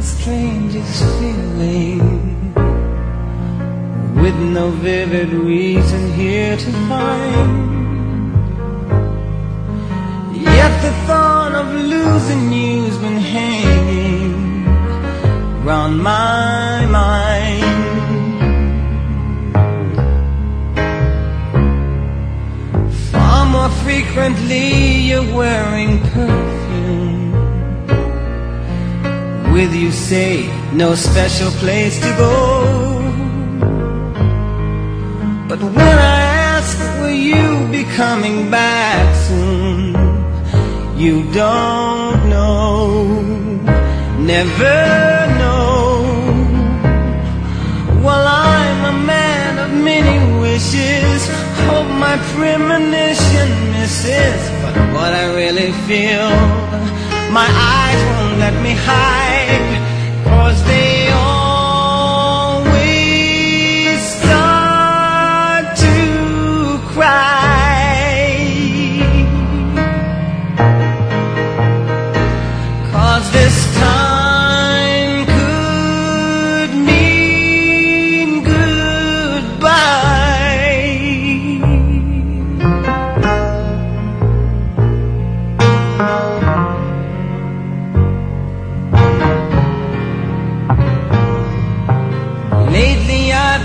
this feeling with no vivid reason here to find. Yet the thought of losing you's been hanging round my mind. Far more frequently you're wearing perfume. With you say no special place to go. But when I ask will you be coming back soon, you don't know, never know. Well, I'm a man of many wishes, hope my premonition misses. But what I really feel, my eyes won't let me hide, cause they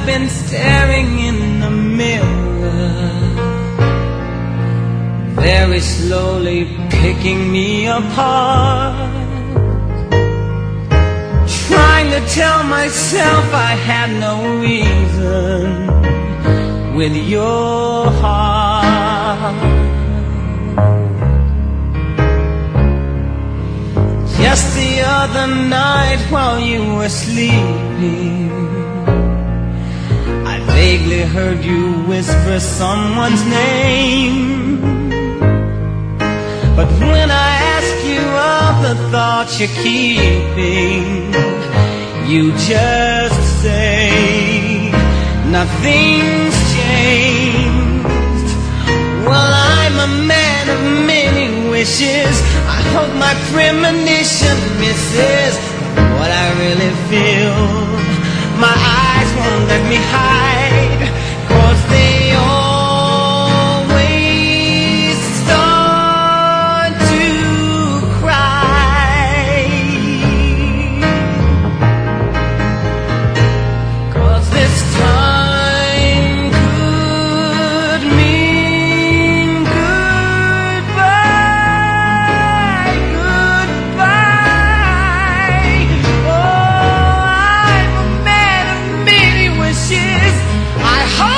I've been staring in the mirror. Very slowly picking me apart. Trying to tell myself I had no reason With your heart. Just the other night while you were sleeping, vaguely heard you whisper someone's name. But when I ask you of the thoughts you're keeping, you just say nothing's changed. Well, I'm a man of many wishes. I hope my premonition misses what I really feel. My eyes won't let me. I hope.